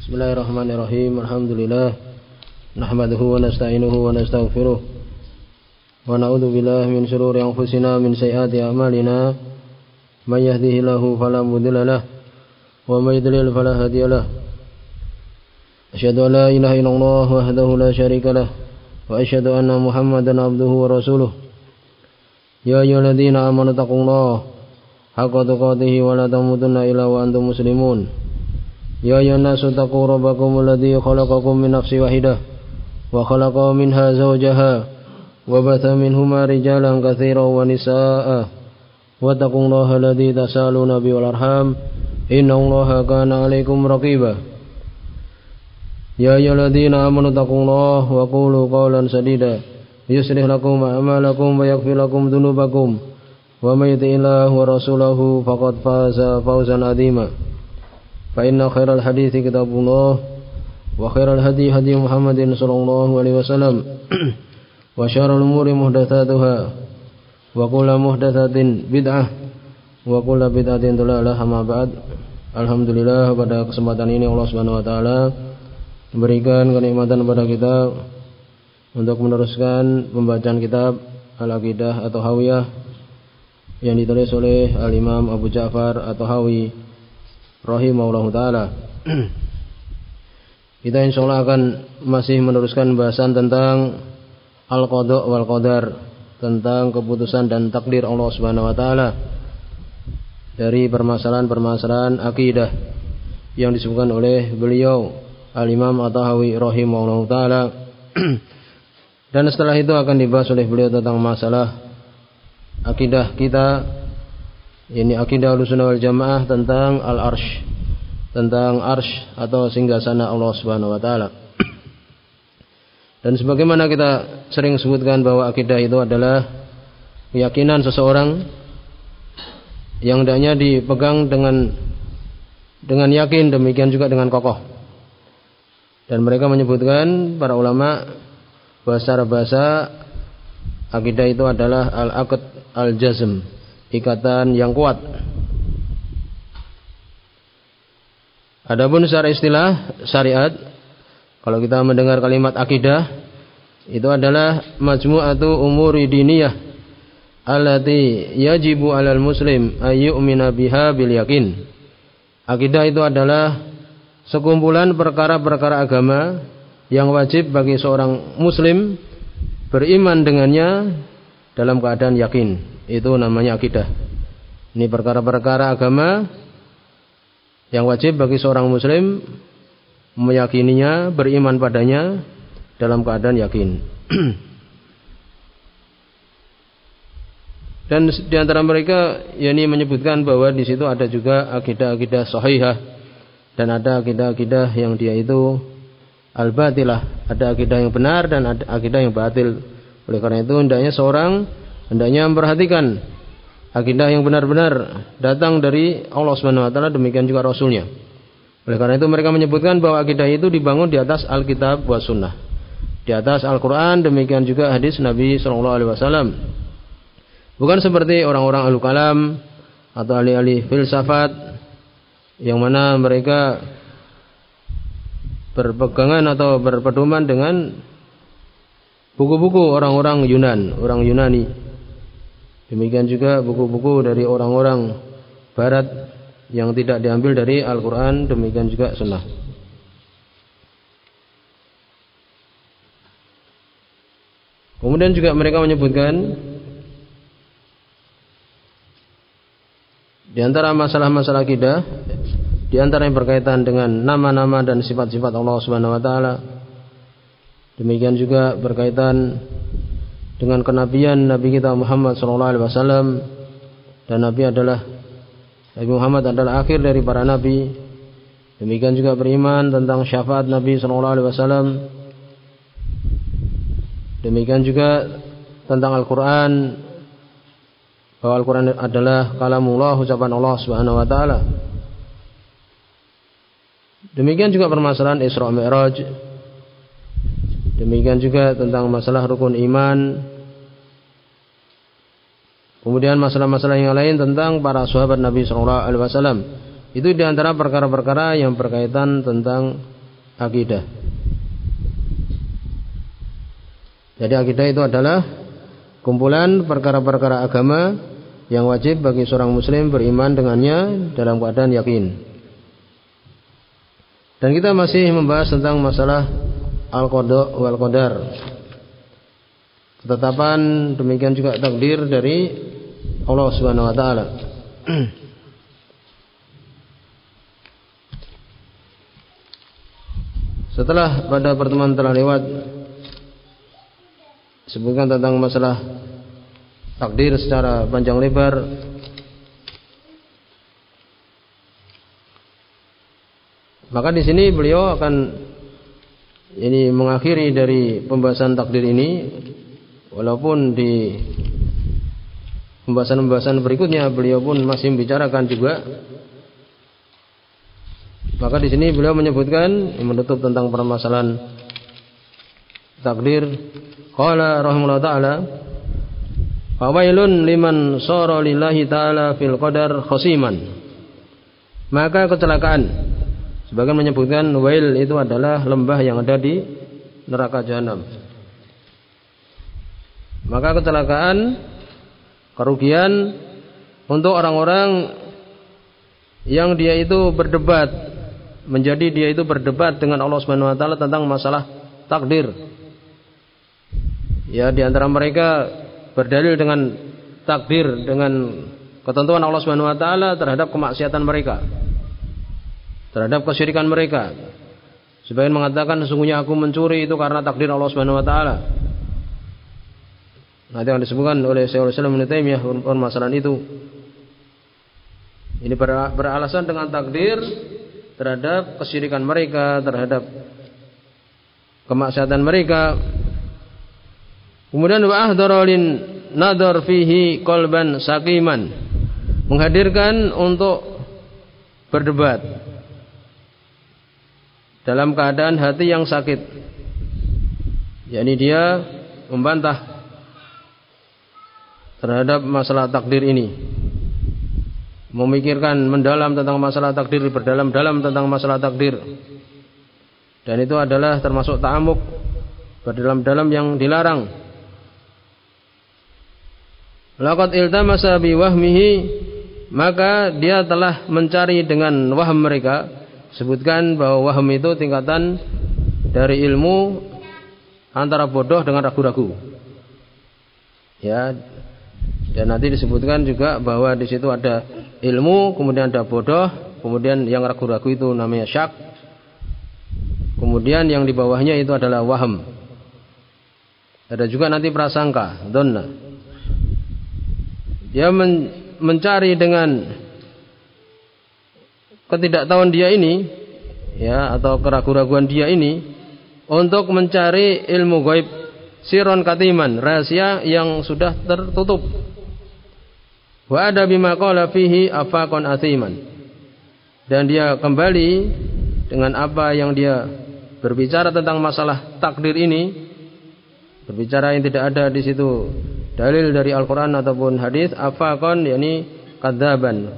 Bismillahirrahmanirrahim. Alhamdulillah. Nahmaduhu wa nasta'inuhu wa nastaghfiruh. Wa na'udzu billahi min shururi anfusina min sayyiati a'malina. May yahdihillahu fala mudilla lahu wa may yudlil fala hadiya lahu. Asyhadu an la ilaha illallah wahdahu la syarika lahu wa asyhadu anna Muhammadan abduhu wa rasuluh. Ya ayyuhalladzina amanu taqullaha haqqa tuqatih wa la tamutunna illa wa antum muslimun. يا أيها الناس اتقوا ربكم الذي خلقكم من نفس واحدة وخلق منها زوجها وبث منهما رجالا كثيرا ونساء واتقوا الله الذي تسالون به والأرحام إن الله كان عليكم رقيبا يا أيها الذين آمنوا اتقوا الله وقولوا قولا سديدا يصلح لكم أعمالكم ويغفر لكم ذنوبكم ومن يطع الله ورسوله فقد فاز فوزا عظيما فإن خير الحديث كتاب الله وخير الهدي هدي محمد صلى الله عليه وسلم وشر الأمور محدثاتها وكل محدثة بدعة وكل بدعة ضلالة أما بعد Alhamdulillah pada kesempatan ini Allah Subhanahu wa taala memberikan kenikmatan kepada kita untuk meneruskan pembacaan kitab Al-Aqidah atau Hawiyah yang ditulis oleh Al-Imam Abu Ja'far atau Hawi rahimahullah taala. Kita insyaallah akan masih meneruskan bahasan tentang al-qada wal qadar, tentang keputusan dan takdir Allah Subhanahu wa taala dari permasalahan-permasalahan akidah yang disebutkan oleh beliau Al-Imam At-Tahawi rahimahullah taala. Dan setelah itu akan dibahas oleh beliau tentang masalah akidah kita ini akidah Ahlussunnah wal Jamaah tentang al-arsh, tentang arsh atau singgasana Allah Subhanahu wa taala. Dan sebagaimana kita sering sebutkan bahwa akidah itu adalah keyakinan seseorang yang hendaknya dipegang dengan dengan yakin demikian juga dengan kokoh. Dan mereka menyebutkan para ulama bahasa bahasa akidah itu adalah al-aqd al-jazm ikatan yang kuat. Adapun secara istilah syariat, kalau kita mendengar kalimat akidah, itu adalah majmu'atu umuri diniyah allati yajibu 'alal muslim ayyumina biha bil yakin. Akidah itu adalah sekumpulan perkara-perkara agama yang wajib bagi seorang muslim beriman dengannya dalam keadaan yakin. Itu namanya akidah. Ini perkara-perkara agama yang wajib bagi seorang muslim meyakininya, beriman padanya dalam keadaan yakin. Dan di antara mereka yakni menyebutkan bahwa di situ ada juga akidah-akidah sahihah dan ada akidah-akidah yang dia itu al-batilah, ada akidah yang benar dan ada akidah yang batil. Oleh karena itu hendaknya seorang hendaknya memperhatikan akidah yang benar-benar datang dari Allah Subhanahu wa taala demikian juga rasulnya. Oleh karena itu mereka menyebutkan bahwa akidah itu dibangun di atas Alkitab wa sunnah. Di atas Al-Qur'an demikian juga hadis Nabi sallallahu alaihi wasallam. Bukan seperti orang-orang ahli kalam atau ahli-ahli filsafat yang mana mereka berpegangan atau berpedoman dengan buku-buku orang-orang Yunan, orang Yunani Demikian juga buku-buku dari orang-orang barat yang tidak diambil dari Al-Quran, demikian juga sunnah. Kemudian juga mereka menyebutkan di antara masalah-masalah akidah, di antara yang berkaitan dengan nama-nama dan sifat-sifat Allah Subhanahu wa taala. Demikian juga berkaitan dengan kenabian Nabi kita Muhammad sallallahu alaihi wasallam dan Nabi adalah Nabi Muhammad adalah akhir dari para nabi. Demikian juga beriman tentang syafaat Nabi sallallahu alaihi wasallam. Demikian juga tentang Al-Qur'an bahwa Al-Qur'an adalah kalamullah ucapan Allah Subhanahu wa taala. Demikian juga permasalahan Isra Mi'raj. Demikian juga tentang masalah rukun iman, Kemudian masalah-masalah yang lain tentang para sahabat Nabi Shallallahu Alaihi Wasallam Itu di antara perkara-perkara yang berkaitan tentang akidah. Jadi akidah itu adalah kumpulan perkara-perkara agama yang wajib bagi seorang muslim beriman dengannya dalam keadaan yakin. Dan kita masih membahas tentang masalah al-qada wal qadar. Ketetapan demikian juga takdir dari Allah Subhanahu wa taala. Setelah pada pertemuan telah lewat sebutkan tentang masalah takdir secara panjang lebar maka di sini beliau akan ini mengakhiri dari pembahasan takdir ini walaupun di pembahasan-pembahasan berikutnya beliau pun masih membicarakan juga maka di sini beliau menyebutkan menutup tentang permasalahan takdir. Qala rahimahullah taala Fawailun liman sara lillahi taala fil qadar khasiman. Maka kecelakaan sebagian menyebutkan wail itu adalah lembah yang ada di neraka jahanam. Maka kecelakaan kerugian untuk orang-orang yang dia itu berdebat menjadi dia itu berdebat dengan Allah Subhanahu wa taala tentang masalah takdir. Ya, di antara mereka berdalil dengan takdir dengan ketentuan Allah Subhanahu wa taala terhadap kemaksiatan mereka. Terhadap kesyirikan mereka. Sebagian mengatakan sesungguhnya aku mencuri itu karena takdir Allah Subhanahu wa taala. Nah, yang disebutkan oleh Syaikhul Islam Ibnu Taimiyah permasalahan itu. Ini beralasan dengan takdir terhadap kesyirikan mereka, terhadap kemaksiatan mereka. Kemudian wa ahdaralin nadar fihi kolban sakiman. Menghadirkan untuk berdebat dalam keadaan hati yang sakit. yakni dia membantah terhadap masalah takdir ini memikirkan mendalam tentang masalah takdir, berdalam-dalam tentang masalah takdir. Dan itu adalah termasuk ta'amuk berdalam-dalam yang dilarang. Laqad iltamasa bi wahmihi maka dia telah mencari dengan waham mereka sebutkan bahwa waham itu tingkatan dari ilmu antara bodoh dengan ragu-ragu. Ya, dan nanti disebutkan juga bahwa di situ ada ilmu, kemudian ada bodoh, kemudian yang ragu-ragu itu namanya syak. Kemudian yang di bawahnya itu adalah waham. Ada juga nanti prasangka, donna. Dia men mencari dengan ketidaktahuan dia ini, ya atau keraguan-raguan dia ini, untuk mencari ilmu gaib siron katiman, rahasia yang sudah tertutup Wa ada bima qala fihi afaqan. Dan dia kembali dengan apa yang dia berbicara tentang masalah takdir ini berbicara yang tidak ada di situ dalil dari Al-Qur'an ataupun hadis afaqan yakni kadzaban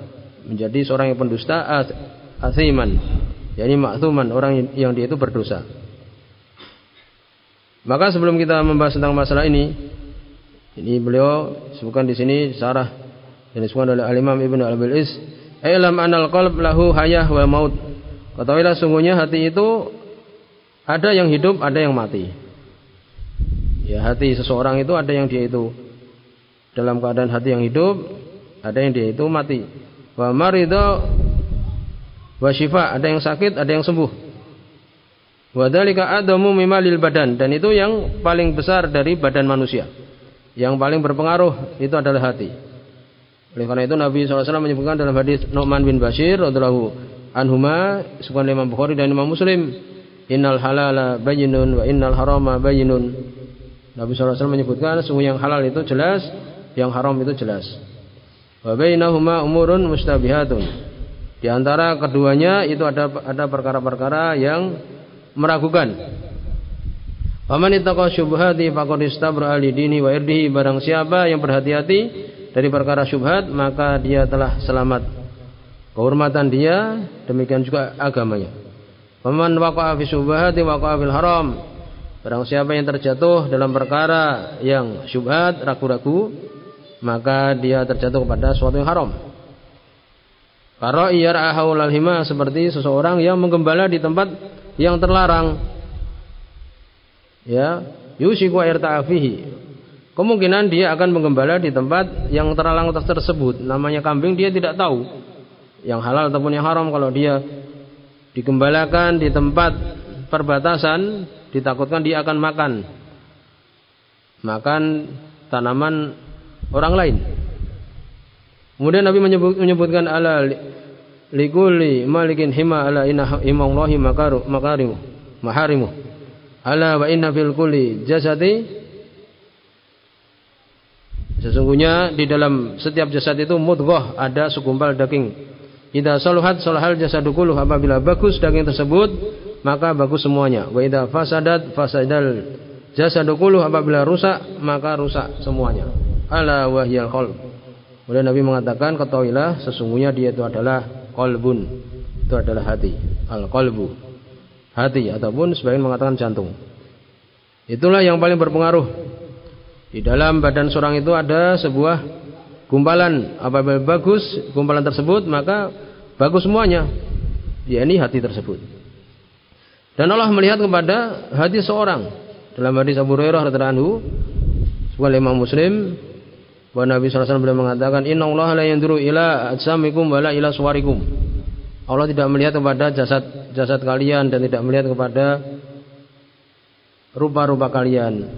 menjadi seorang yang pendusta asiman yakni maksuman orang yang dia itu berdosa. Maka sebelum kita membahas tentang masalah ini ini beliau sebutkan di sini sarah yang disebutkan oleh Al-Imam Ibnu Abil Is Ilam anal qalb lahu hayah wa maut Ketahuilah sungguhnya hati itu ada yang hidup, ada yang mati. Ya hati seseorang itu ada yang dia itu dalam keadaan hati yang hidup, ada yang dia itu mati. Wa marido wa syifa, ada yang sakit, ada yang sembuh. Wa dzalika adamu mimalil badan dan itu yang paling besar dari badan manusia. Yang paling berpengaruh itu adalah hati. Oleh karena itu Nabi SAW menyebutkan dalam hadis Nu'man bin Bashir radhiyallahu anhuma disebutkan Imam Bukhari dan Imam Muslim innal halala bayyinun wa innal harama bayyinun. Nabi SAW menyebutkan sungguh yang halal itu jelas yang haram itu jelas. Wa bainahuma umurun mustabihatun. Di antara keduanya itu ada ada perkara-perkara yang meragukan. Paman ittaqa syubhati faqad istabra dini wa irdihi. Barang siapa yang berhati-hati dari perkara syubhat maka dia telah selamat kehormatan dia, demikian juga agamanya. Faman waqa'a fi syubhati waqa'a fil haram. Barang siapa yang terjatuh dalam perkara yang syubhat, ragu-ragu, maka dia terjatuh kepada suatu yang haram. Karo iyar haulal hima seperti seseorang yang menggembala di tempat yang terlarang. Ya, yusiku air ta'afihi. Kemungkinan dia akan menggembala di tempat yang terlarang tersebut. Namanya kambing dia tidak tahu yang halal ataupun yang haram kalau dia digembalakan di tempat perbatasan ditakutkan dia akan makan makan tanaman orang lain. Kemudian Nabi menyebut, menyebutkan ala likuli malikin hima ala inna imallahi makaru makarimu maharimu ala wa inna fil kulli jasadi Sesungguhnya di dalam setiap jasad itu mudghah ada segumpal daging Idza saluhat salahal jasadu kulluh apabila bagus daging tersebut maka bagus semuanya. Wa idza fasadat fasadal jasadu kulluh apabila rusak maka rusak semuanya. Ala wahyal qalb. Kemudian Nabi mengatakan ketahuilah sesungguhnya dia itu adalah qalbun. Itu adalah hati. Al qalbu. Hati ataupun sebagian mengatakan jantung. Itulah yang paling berpengaruh. Di dalam badan seorang itu ada sebuah gumpalan. Apabila bagus gumpalan tersebut maka bagus semuanya. Ya ini hati tersebut. Dan Allah melihat kepada hati seorang. Dalam hadis Abu Hurairah radhiyallahu sebuah Imam Muslim bahwa Nabi SAW beliau mengatakan Inna Allah la yanduru ila ajsamikum wala ila suwarikum. Allah tidak melihat kepada jasad jasad kalian dan tidak melihat kepada rupa-rupa kalian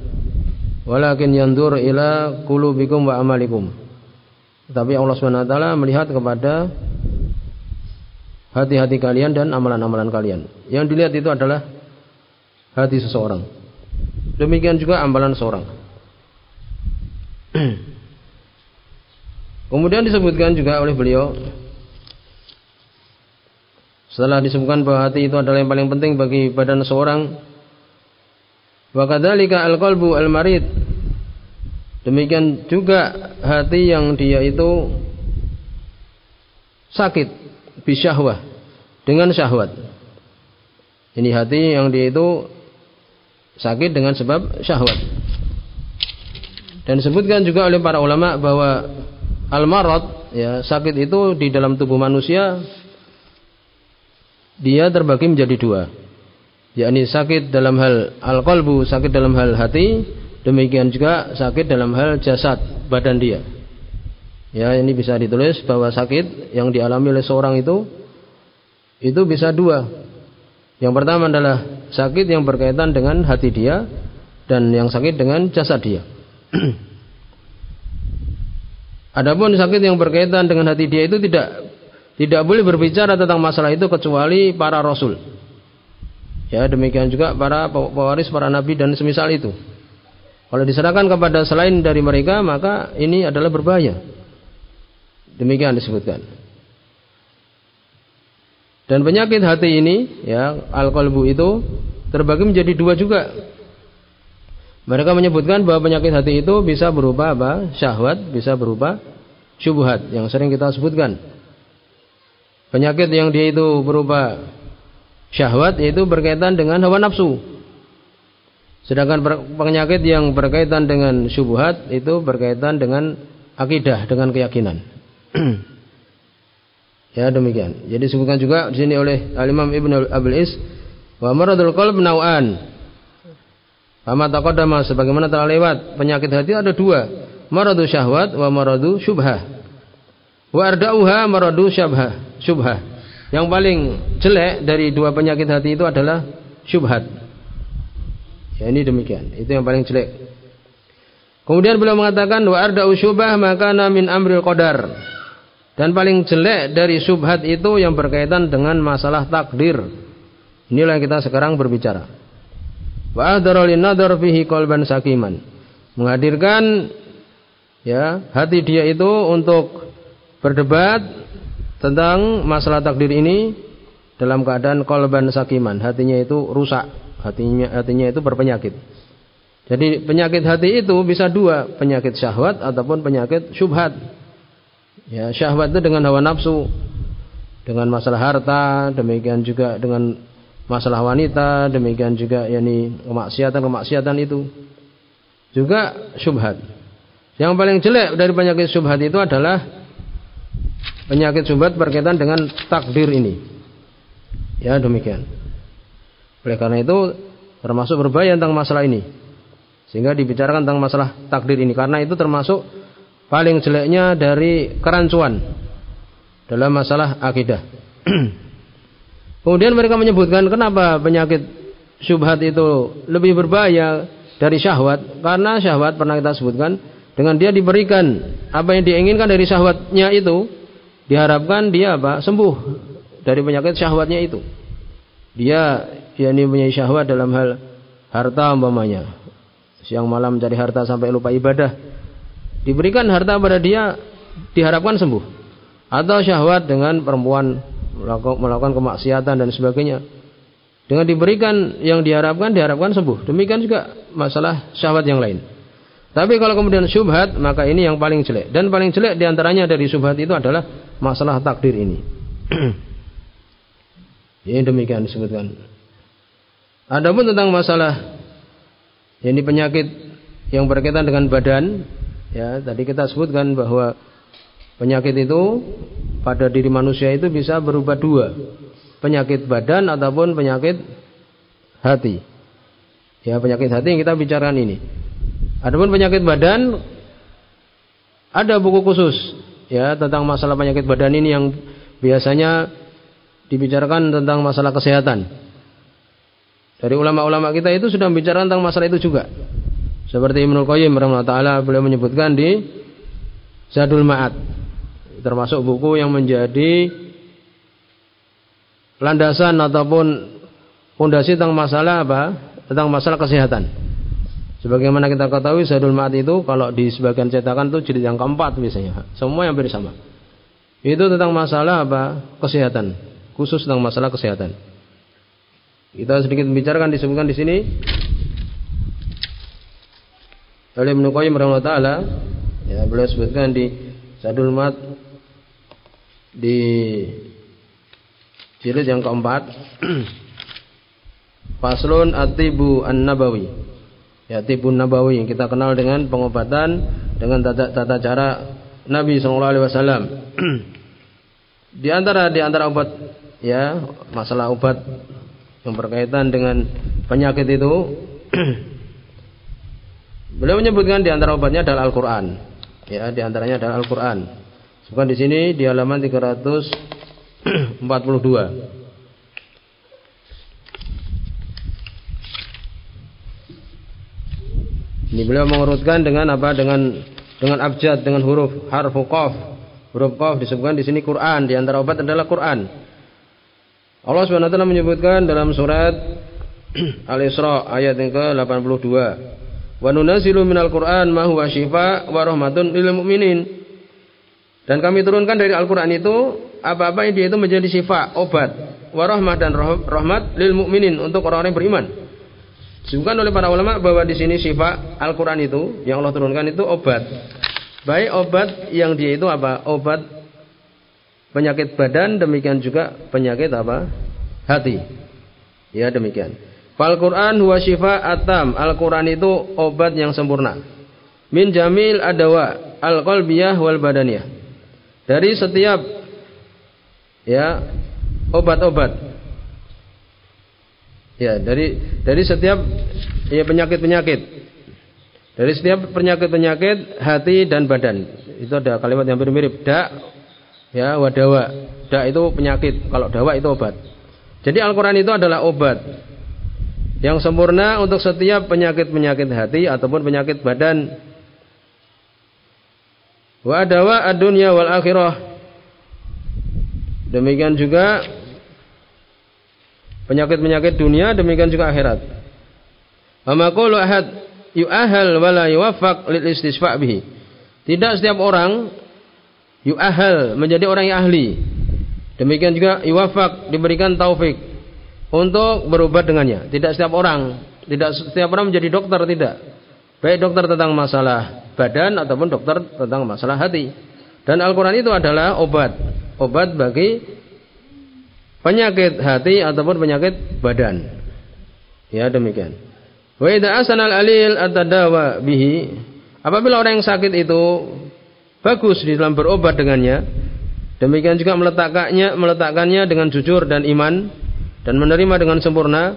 walakin yandur ila qulubikum wa amalikum tapi Allah SWT melihat kepada hati-hati kalian dan amalan-amalan kalian. Yang dilihat itu adalah hati seseorang. Demikian juga amalan seorang. Kemudian disebutkan juga oleh beliau setelah disebutkan bahwa hati itu adalah yang paling penting bagi badan seorang wa kadzalika al-qalbu al-marid Demikian juga hati yang dia itu sakit bisyahwah dengan syahwat. Ini hati yang dia itu sakit dengan sebab syahwat. Dan disebutkan juga oleh para ulama bahwa al-marad ya sakit itu di dalam tubuh manusia dia terbagi menjadi dua. Yakni sakit dalam hal al-qalbu, sakit dalam hal hati Demikian juga sakit dalam hal jasad badan dia. Ya, ini bisa ditulis bahwa sakit yang dialami oleh seorang itu itu bisa dua. Yang pertama adalah sakit yang berkaitan dengan hati dia dan yang sakit dengan jasad dia. Adapun sakit yang berkaitan dengan hati dia itu tidak tidak boleh berbicara tentang masalah itu kecuali para rasul. Ya, demikian juga para pewaris para nabi dan semisal itu. Kalau diserahkan kepada selain dari mereka, maka ini adalah berbahaya. Demikian disebutkan. Dan penyakit hati ini, ya, al-qalbu itu terbagi menjadi dua juga. Mereka menyebutkan bahwa penyakit hati itu bisa berupa apa? Syahwat, bisa berupa syubhat yang sering kita sebutkan. Penyakit yang dia itu berupa syahwat yaitu berkaitan dengan hawa nafsu. Sedangkan penyakit yang berkaitan dengan syubhat itu berkaitan dengan akidah, dengan keyakinan. ya demikian. Jadi disebutkan juga di sini oleh Al-Imam Ibnu Abil Is wa maradul qalb nau'an. Fama taqaddama sebagaimana telah lewat, penyakit hati ada dua, maradu syahwat wa maradu syubhah. Wa arda'uha maradu syabhah, syubhah. Yang paling jelek dari dua penyakit hati itu adalah syubhat. Ya ini demikian. Itu yang paling jelek. Kemudian beliau mengatakan wa arda usyubah maka min amril qadar. Dan paling jelek dari subhat itu yang berkaitan dengan masalah takdir. Inilah yang kita sekarang berbicara. Wa ahdara fihi sakiman. Menghadirkan ya hati dia itu untuk berdebat tentang masalah takdir ini dalam keadaan kolban sakiman hatinya itu rusak hatinya hatinya itu berpenyakit. Jadi penyakit hati itu bisa dua, penyakit syahwat ataupun penyakit syubhat. Ya, syahwat itu dengan hawa nafsu. dengan masalah harta, demikian juga dengan masalah wanita, demikian juga yakni kemaksiatan-kemaksiatan itu juga syubhat. Yang paling jelek dari penyakit syubhat itu adalah penyakit syubhat berkaitan dengan takdir ini. Ya demikian. Oleh karena itu termasuk berbahaya tentang masalah ini. Sehingga dibicarakan tentang masalah takdir ini karena itu termasuk paling jeleknya dari kerancuan dalam masalah akidah. Kemudian mereka menyebutkan kenapa penyakit syubhat itu lebih berbahaya dari syahwat karena syahwat pernah kita sebutkan dengan dia diberikan apa yang diinginkan dari syahwatnya itu diharapkan dia apa sembuh dari penyakit syahwatnya itu. Dia yakni punya syahwat dalam hal harta umpamanya. Siang malam mencari harta sampai lupa ibadah. Diberikan harta pada dia diharapkan sembuh. Atau syahwat dengan perempuan melakukan kemaksiatan dan sebagainya. Dengan diberikan yang diharapkan diharapkan sembuh. Demikian juga masalah syahwat yang lain. Tapi kalau kemudian syubhat maka ini yang paling jelek. Dan paling jelek di antaranya dari syubhat itu adalah masalah takdir ini ini demikian disebutkan adapun tentang masalah ini penyakit yang berkaitan dengan badan Ya, tadi kita sebutkan bahwa penyakit itu pada diri manusia itu bisa berubah dua. Penyakit badan ataupun penyakit hati. Ya, penyakit hati yang kita bicarakan ini. Adapun penyakit badan ada buku khusus ya tentang masalah penyakit badan ini yang biasanya dibicarakan tentang masalah kesehatan. Dari ulama-ulama kita itu sudah membicarakan tentang masalah itu juga. Seperti Ibnu Qayyim taala beliau menyebutkan di Zadul Ma'ad termasuk buku yang menjadi landasan ataupun fondasi tentang masalah apa? Tentang masalah kesehatan. Sebagaimana kita ketahui Zadul Ma'ad itu kalau di sebagian cetakan itu jilid yang keempat biasanya. Semua yang bersama. Itu tentang masalah apa? Kesehatan. Khusus tentang masalah kesehatan. Kita sedikit membicarakan disebutkan di sini oleh Ibnu Qayyim taala ya beliau sebutkan di Sadul Mat di jilid yang keempat Faslun Atibu An-Nabawi ya Tibun Nabawi yang kita kenal dengan pengobatan dengan tata, tata cara Nabi sallallahu alaihi wasallam di antara di antara obat ya masalah obat yang berkaitan dengan penyakit itu Beliau menyebutkan di antara obatnya adalah Al-Qur'an. Ya, di antaranya adalah Al-Qur'an. Bukan di sini di halaman 342. Ini beliau mengurutkan dengan apa? Dengan dengan abjad, dengan huruf harfu qaf. Huruf qaf disebutkan di sini Quran, di antara obat adalah Quran. Allah Subhanahu wa taala menyebutkan dalam surat Al-Isra ayat yang ke-82. Wa nunazzilu minal Qur'an ma huwa syifa wa rahmatun lil mu'minin. Dan kami turunkan dari Al-Qur'an itu apa-apa yang dia itu menjadi syifa, obat, warahmah dan rahmat lil mukminin untuk orang-orang yang beriman. Disebutkan oleh para ulama bahwa di sini syifa Al-Qur'an itu yang Allah turunkan itu obat. Baik obat yang dia itu apa? Obat penyakit badan demikian juga penyakit apa? Hati. Ya demikian. Fal Quran huwa syifa atam. Al Quran itu obat yang sempurna. Min jamil adawa al qalbiyah wal badaniyah. Dari setiap ya obat-obat. Ya, dari dari setiap ya penyakit-penyakit. Dari setiap penyakit-penyakit hati dan badan. Itu ada kalimat yang mirip-mirip. Da ya wadawa. Da itu penyakit, kalau dawa itu obat. Jadi Al-Qur'an itu adalah obat yang sempurna untuk setiap penyakit-penyakit hati ataupun penyakit badan. Wa adawa ad-dunya wal akhirah. Demikian juga penyakit-penyakit dunia, demikian juga akhirat. Wa qulu ahad yu'ahal wa la yuwaffaq lil istisfa' bihi. Tidak setiap orang yu'ahal menjadi orang yang ahli. Demikian juga yuwafaq diberikan taufik untuk berobat dengannya. Tidak setiap orang, tidak setiap orang menjadi dokter tidak. Baik dokter tentang masalah badan ataupun dokter tentang masalah hati. Dan Al-Quran itu adalah obat. Obat bagi penyakit hati ataupun penyakit badan. Ya demikian. Wa idza asanal alil atadawa bihi apabila orang yang sakit itu bagus di dalam berobat dengannya demikian juga meletakkannya meletakkannya dengan jujur dan iman dan menerima dengan sempurna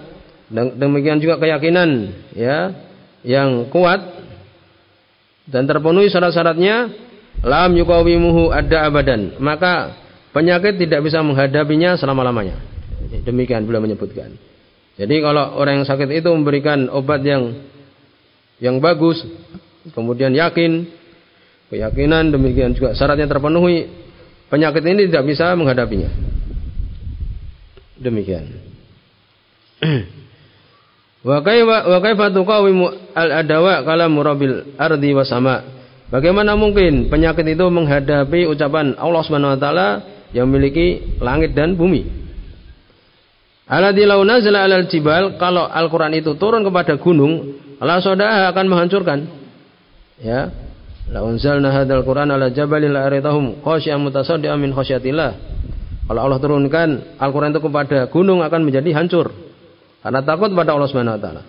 demikian juga keyakinan ya yang kuat dan terpenuhi syarat-syaratnya lam yukawimuhu ada abadan maka penyakit tidak bisa menghadapinya selama-lamanya demikian beliau menyebutkan jadi kalau orang yang sakit itu memberikan obat yang yang bagus, kemudian yakin, keyakinan demikian juga syaratnya terpenuhi, penyakit ini tidak bisa menghadapinya. Demikian. Wa kaifa tuqawimu al-adawa kala murabil ardi wa sama. Bagaimana mungkin penyakit itu menghadapi ucapan Allah Subhanahu wa taala yang memiliki langit dan bumi? Alladzi law 'alal jibal kalau Al-Qur'an itu turun kepada gunung, Allah sodah akan menghancurkan. Ya. La unzalna hadzal Qur'an 'ala jabalin aritahum khasyi'an mutasaddian min khasyatillah. Kalau Allah turunkan Al-Qur'an itu kepada gunung akan menjadi hancur. Karena takut pada Allah Subhanahu wa taala.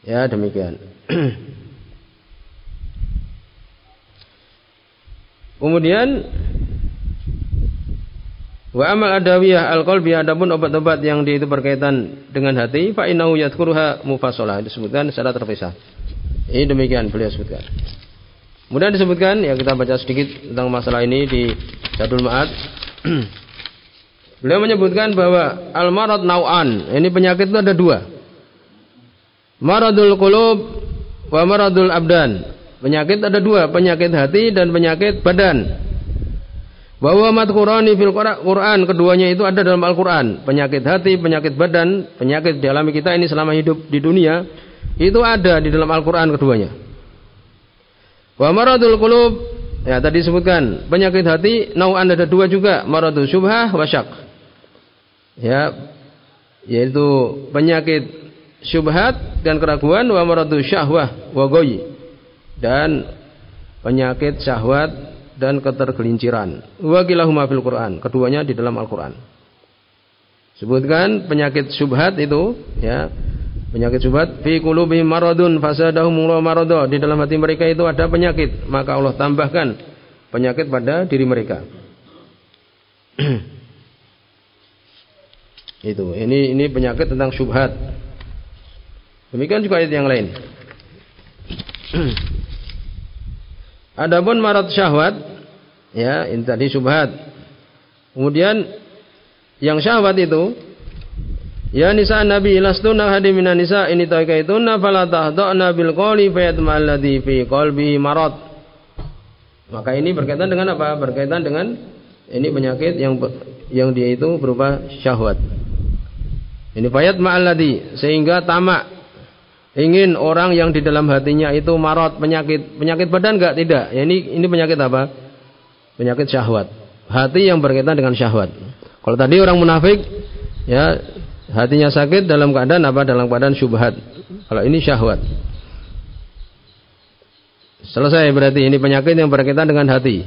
Ya, demikian. Kemudian Wa amal adawiyah al-qalbi adapun obat-obat yang dia itu berkaitan dengan hati fa innahu yadhkuruha mufassalah disebutkan secara terpisah. Ini demikian beliau sebutkan. Kemudian disebutkan ya kita baca sedikit tentang masalah ini di Jadul Ma'ad. beliau menyebutkan bahwa al-marad nau'an. Ini penyakit itu ada dua. Maradul qulub wa maradul abdan. Penyakit ada dua, penyakit hati dan penyakit badan. Bahwa madkurani fil Quran keduanya itu ada dalam Al-Quran. Penyakit hati, penyakit badan, penyakit di alami kita ini selama hidup di dunia itu ada di dalam Al-Quran keduanya. Wa maradul qulub ya tadi disebutkan penyakit hati nau'an ada dua juga, maradul syubhah wa syak. Ya yaitu penyakit syubhat dan keraguan wa maradul syahwah wa dan penyakit syahwat dan ketergelinciran. Wa kilahuma fil Quran. Keduanya di dalam Al-Quran. Sebutkan penyakit subhat itu, ya. Penyakit subhat fi qulubihim maradun fasadahum marada. Di dalam hati mereka itu ada penyakit, maka Allah tambahkan penyakit pada diri mereka. itu. Ini ini penyakit tentang subhat. Demikian juga ayat yang lain. Adapun marat syahwat, ya ini tadi subhat. Kemudian yang syahwat itu, ya nisa Nabi ilastuna hadi minan nisa ini taikaituna fala tahdana bil qawli fayatma alladhi fi qalbi marad. Maka ini berkaitan dengan apa? Berkaitan dengan ini penyakit yang yang dia itu berupa syahwat. Ini fayat ma'alladhi sehingga tamak ingin orang yang di dalam hatinya itu marot penyakit. Penyakit badan enggak? Tidak. Ya ini ini penyakit apa? Penyakit syahwat. Hati yang berkaitan dengan syahwat. Kalau tadi orang munafik ya hatinya sakit dalam keadaan apa? Dalam keadaan syubhat. Kalau ini syahwat. Selesai berarti ini penyakit yang berkaitan dengan hati.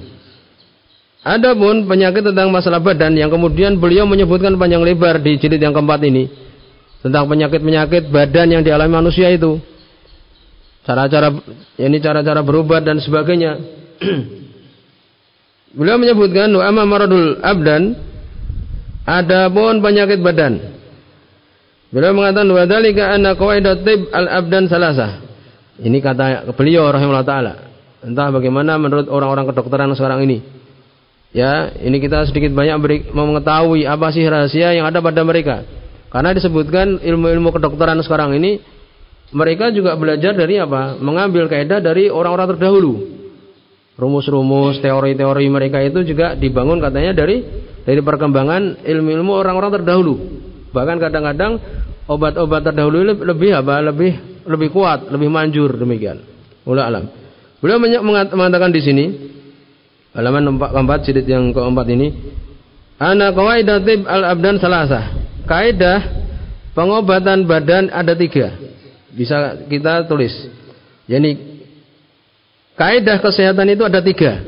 Adapun penyakit tentang masalah badan yang kemudian beliau menyebutkan panjang lebar di jilid yang keempat ini tentang penyakit-penyakit badan yang dialami manusia itu. Cara-cara ini cara-cara berobat dan sebagainya. Beliau menyebutkan wa amma maradul abdan adapun penyakit badan. Beliau mengatakan wa dzalika anna qawaidat tib al abdan salasah. Ini kata beliau rahimahullah taala. Entah bagaimana menurut orang-orang kedokteran sekarang ini. Ya, ini kita sedikit banyak mengetahui apa sih rahasia yang ada pada mereka. Karena disebutkan ilmu-ilmu kedokteran sekarang ini mereka juga belajar dari apa? Mengambil kaidah dari orang-orang terdahulu. Rumus-rumus, teori-teori mereka itu juga dibangun katanya dari dari perkembangan ilmu-ilmu orang-orang terdahulu. Bahkan kadang-kadang obat-obat terdahulu lebih apa? Lebih lebih kuat, lebih manjur demikian. Ulah alam. Beliau mengatakan di sini halaman 4 jilid yang keempat ini ana qawaidatib al-abdan salasah kaidah pengobatan badan ada tiga. Bisa kita tulis. Yani kaidah kesehatan itu ada tiga.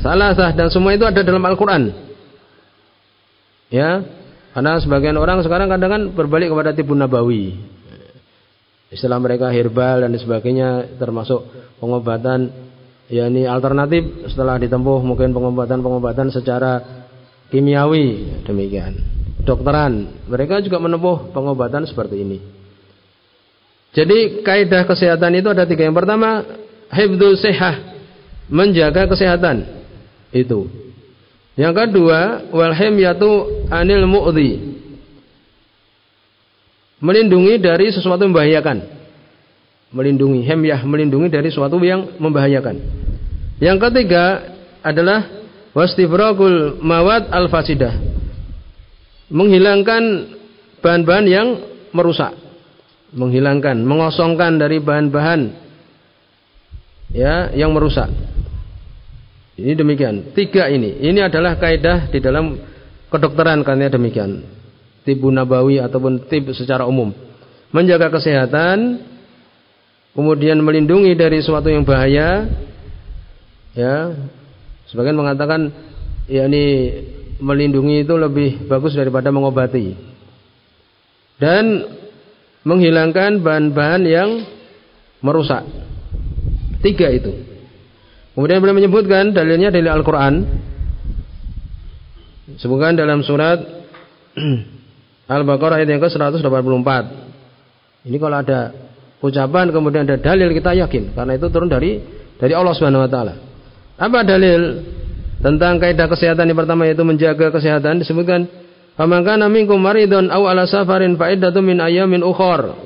Salah sah dan semua itu ada dalam Al-Quran. Ya. Karena sebagian orang sekarang kadang kan berbalik kepada tibu nabawi. Istilah mereka herbal dan sebagainya termasuk pengobatan ya ini alternatif setelah ditempuh mungkin pengobatan-pengobatan secara kimiawi demikian. Dokteran mereka juga menempuh pengobatan seperti ini. Jadi kaidah kesehatan itu ada tiga. Yang pertama, hifdul sehah, menjaga kesehatan. Itu. Yang kedua, wal yatu anil mu'dhi. Melindungi dari sesuatu yang membahayakan. Melindungi, hemyah melindungi dari sesuatu yang membahayakan. Yang ketiga adalah wastifraqul mawad al-fasidah. Menghilangkan bahan-bahan yang merusak menghilangkan, mengosongkan dari bahan-bahan ya yang merusak. Ini demikian. Tiga ini. Ini adalah kaidah di dalam kedokteran karena demikian. Tibu nabawi ataupun tib secara umum. Menjaga kesehatan, kemudian melindungi dari sesuatu yang bahaya. Ya. Sebagian mengatakan ya ini melindungi itu lebih bagus daripada mengobati. Dan menghilangkan bahan-bahan yang merusak. Tiga itu. Kemudian beliau menyebutkan dalilnya dari Al-Quran. Sebutkan dalam surat Al-Baqarah ayat yang ke-184. Ini kalau ada ucapan kemudian ada dalil kita yakin karena itu turun dari dari Allah Subhanahu wa taala. Apa dalil tentang kaidah kesehatan yang pertama yaitu menjaga kesehatan disebutkan Faman minkum maridun aw ala safarin fa min ayamin ukhor.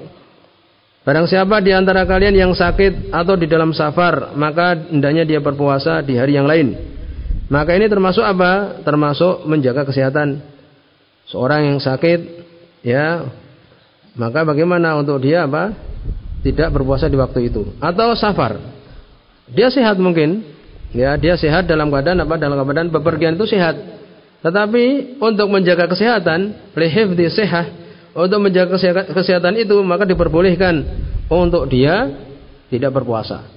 Barang siapa di antara kalian yang sakit atau di dalam safar, maka hendaknya dia berpuasa di hari yang lain. Maka ini termasuk apa? Termasuk menjaga kesehatan seorang yang sakit, ya. Maka bagaimana untuk dia apa? Tidak berpuasa di waktu itu atau safar. Dia sehat mungkin, ya, dia sehat dalam keadaan apa? Dalam keadaan bepergian itu sehat. Tetapi untuk menjaga kesehatan, lihifdi sehat, untuk menjaga kesehatan itu maka diperbolehkan untuk dia tidak berpuasa.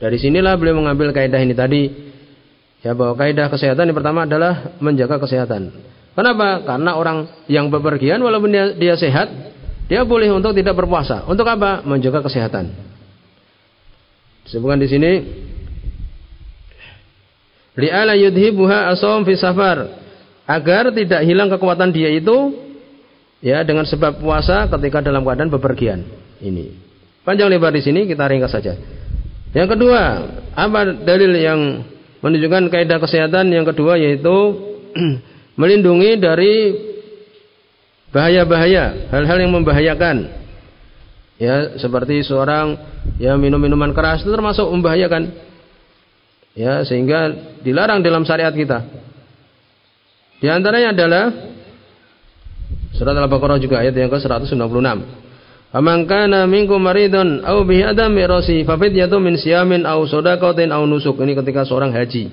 Dari sinilah beliau mengambil kaidah ini tadi. Ya bahwa kaidah kesehatan yang pertama adalah menjaga kesehatan. Kenapa? Karena orang yang bepergian walaupun dia, dia sehat, dia boleh untuk tidak berpuasa. Untuk apa? Menjaga kesehatan. Disebutkan di sini li'ala yudhibuha asom fi safar. Agar tidak hilang kekuatan dia itu ya dengan sebab puasa ketika dalam keadaan bepergian. Ini. Panjang lebar di sini kita ringkas saja. Yang kedua apa dalil yang menunjukkan kaidah kesehatan? Yang kedua yaitu melindungi dari bahaya-bahaya hal-hal yang membahayakan. Ya seperti seorang yang minum minuman keras itu termasuk membahayakan ya sehingga dilarang dalam syariat kita. Di antaranya adalah surat Al-Baqarah juga ayat yang ke-196. Faman kana minkum maridun aw bihi adam mirasi fa fidyatu min siyamin aw shadaqatin aw nusuk. Ini ketika seorang haji.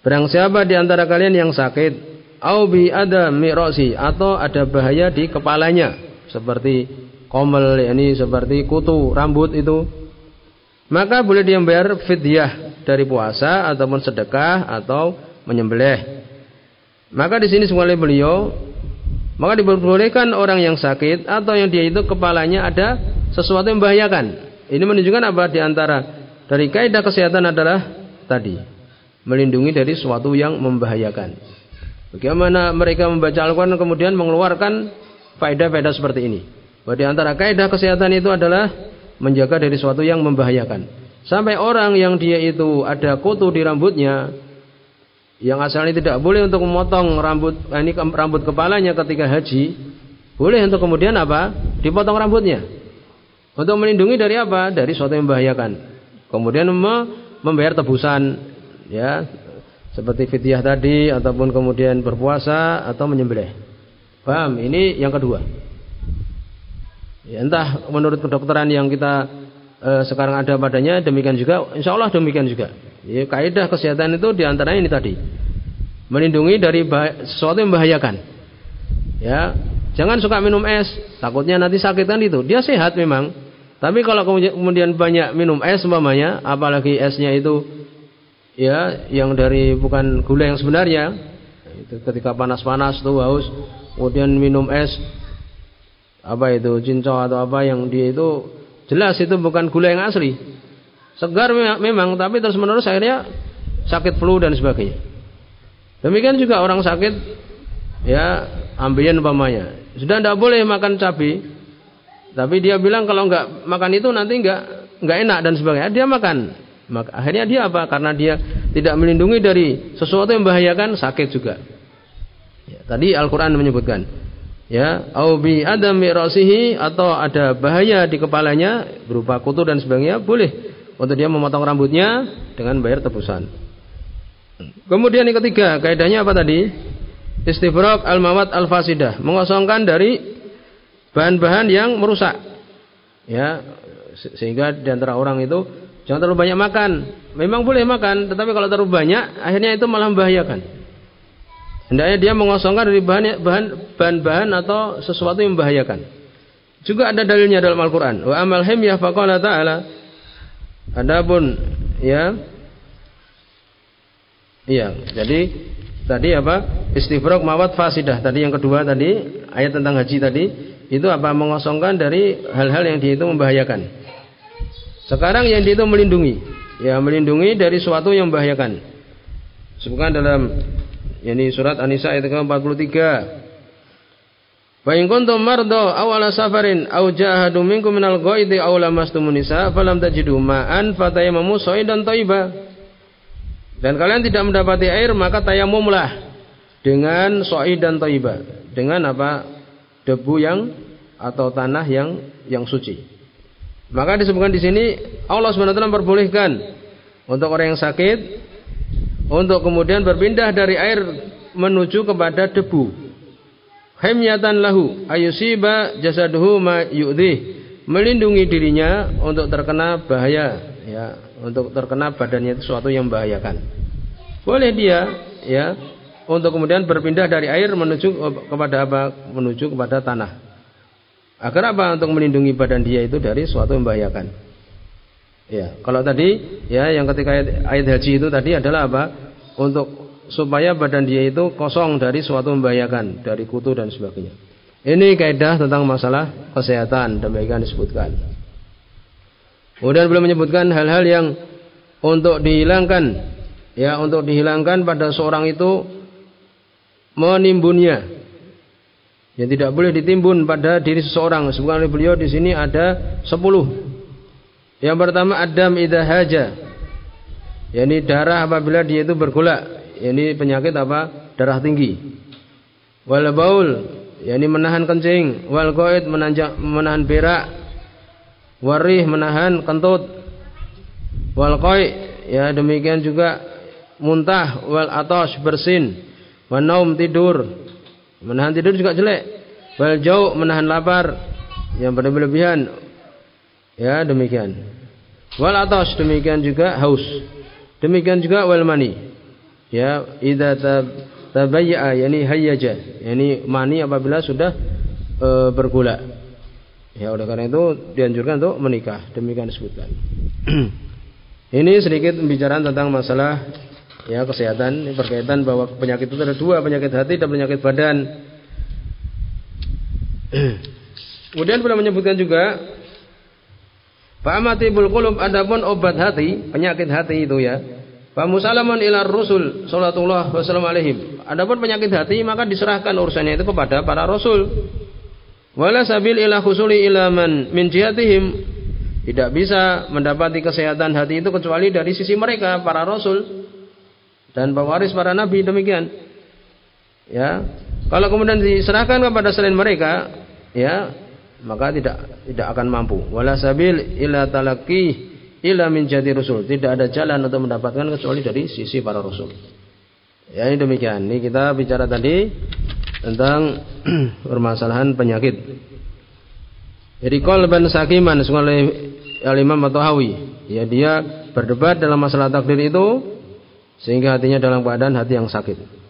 Barang siapa di antara kalian yang sakit aw bi ada mirasi atau ada bahaya di kepalanya seperti komel ini seperti kutu rambut itu maka boleh dia membayar fidyah dari puasa ataupun sedekah atau menyembelih. Maka di sini semua beliau maka diperbolehkan orang yang sakit atau yang dia itu kepalanya ada sesuatu yang membahayakan. Ini menunjukkan apa di antara dari kaidah kesehatan adalah tadi melindungi dari sesuatu yang membahayakan. Bagaimana mereka membaca Al-Quran kemudian mengeluarkan faedah-faedah seperti ini. Bahwa di antara kaidah kesehatan itu adalah menjaga dari sesuatu yang membahayakan. Sampai orang yang dia itu ada kutu di rambutnya, yang asalnya tidak boleh untuk memotong rambut ini rambut kepalanya ketika haji, boleh untuk kemudian apa? Dipotong rambutnya. Untuk melindungi dari apa? Dari sesuatu yang membahayakan. Kemudian membayar tebusan, ya seperti fitiah tadi ataupun kemudian berpuasa atau menyembelih. Paham? Ini yang kedua. Ya, entah menurut kedokteran yang kita e, sekarang ada padanya demikian juga, insya Allah demikian juga. Ya, kaidah kesehatan itu di antaranya ini tadi, melindungi dari sesuatu yang membahayakan. Ya, jangan suka minum es, takutnya nanti sakitan itu. Dia sehat memang, tapi kalau kemudian banyak minum es umpamanya, apalagi esnya itu ya yang dari bukan gula yang sebenarnya, ketika panas-panas tuh haus, kemudian minum es apa itu cincau atau apa yang dia itu jelas itu bukan gula yang asli. Segar memang, tapi terus menerus akhirnya sakit flu dan sebagainya. Demikian juga orang sakit ya ambeien umpamanya. Sudah tidak boleh makan cabai, tapi dia bilang kalau nggak makan itu nanti nggak nggak enak dan sebagainya. Dia makan. Maka akhirnya dia apa? Karena dia tidak melindungi dari sesuatu yang membahayakan, sakit juga. Ya, tadi Al-Quran menyebutkan, ya, aubi adam mirasihi atau ada bahaya di kepalanya berupa kutu dan sebagainya, boleh untuk dia memotong rambutnya dengan bayar tebusan. Kemudian yang ketiga, kaidahnya apa tadi? Istifraq al-mawad al-fasidah, mengosongkan dari bahan-bahan yang merusak. Ya, sehingga di antara orang itu jangan terlalu banyak makan. Memang boleh makan, tetapi kalau terlalu banyak, akhirnya itu malah membahayakan. Hendaknya dia mengosongkan dari bahan bahan-bahan atau sesuatu yang membahayakan. Juga ada dalilnya dalam Al-Qur'an. Wa amal himyah faqala ta'ala. Adapun ya Iya, jadi tadi apa? Istifraq mawat fasidah. Tadi yang kedua tadi ayat tentang haji tadi itu apa? Mengosongkan dari hal-hal yang dia itu membahayakan. Sekarang yang dia itu melindungi, ya melindungi dari suatu yang membahayakan. Sebutkan dalam yakni surat An-Nisa ayat ke-43. Wa in kuntum mardo awala safarin aw jahadu minkum minal ghaidi aw lamastumun nisa falam tajidu ma'an fatayammamu sa'idan thayyiban dan kalian tidak mendapati air maka tayamumlah dengan soi dan toiba dengan apa debu yang atau tanah yang yang suci. Maka disebutkan di sini Allah SWT memperbolehkan untuk orang yang sakit untuk kemudian berpindah dari air menuju kepada debu. Hemyatan lahu ayusiba jasaduhu ma yu'dih melindungi dirinya untuk terkena bahaya ya untuk terkena badannya itu sesuatu yang membahayakan. Boleh dia ya untuk kemudian berpindah dari air menuju kepada apa? Menuju kepada tanah. Agar apa? Untuk melindungi badan dia itu dari sesuatu yang membahayakan. Ya, kalau tadi ya yang ketika ayat, ayat haji itu tadi adalah apa? Untuk supaya badan dia itu kosong dari suatu membahayakan, dari kutu dan sebagainya. Ini kaidah tentang masalah kesehatan demikian disebutkan. Kemudian belum menyebutkan hal-hal yang untuk dihilangkan ya untuk dihilangkan pada seorang itu menimbunnya. Yang tidak boleh ditimbun pada diri seseorang. Sebutkan oleh beliau di sini ada sepuluh. Yang pertama adam idahaja. Yani darah apabila dia itu bergolak. Yani penyakit apa? Darah tinggi. Wal baul, yani menahan kencing. Wal goit menahan berak warih menahan kentut wal qai ya demikian juga muntah wal atas bersin wal naum tidur menahan tidur juga jelek wal jau menahan lapar yang berlebihan ya demikian wal atas demikian juga haus demikian juga wal mani ya idza tabayya yani hayyaja yani mani apabila sudah e, bergula Ya oleh karena itu dianjurkan untuk menikah. Demikian disebutkan. Ini sedikit pembicaraan tentang masalah ya kesehatan ini berkaitan bahwa penyakit itu ada dua penyakit hati dan penyakit badan. Kemudian pernah menyebutkan juga Fa'amati bulqulub adapun obat hati, penyakit hati itu ya. Fa musalaman ila Rasul sallallahu wasallam alaihim. Adapun penyakit hati maka diserahkan urusannya itu kepada para rasul Wala sabil ila khusuli ilaman min jihatihim tidak bisa mendapati kesehatan hati itu kecuali dari sisi mereka para rasul dan pewaris para nabi demikian. Ya. Kalau kemudian diserahkan kepada selain mereka, ya, maka tidak tidak akan mampu. Wala sabil ila talaqi ila min jati rasul. Tidak ada jalan untuk mendapatkan kecuali dari sisi para rasul. Ya ini demikian. Ini kita bicara tadi tentang permasalahan penyakit. Jadi kolban sakiman oleh Al-Imam At-Tahawi, ya dia berdebat dalam masalah takdir itu sehingga hatinya dalam keadaan hati yang sakit.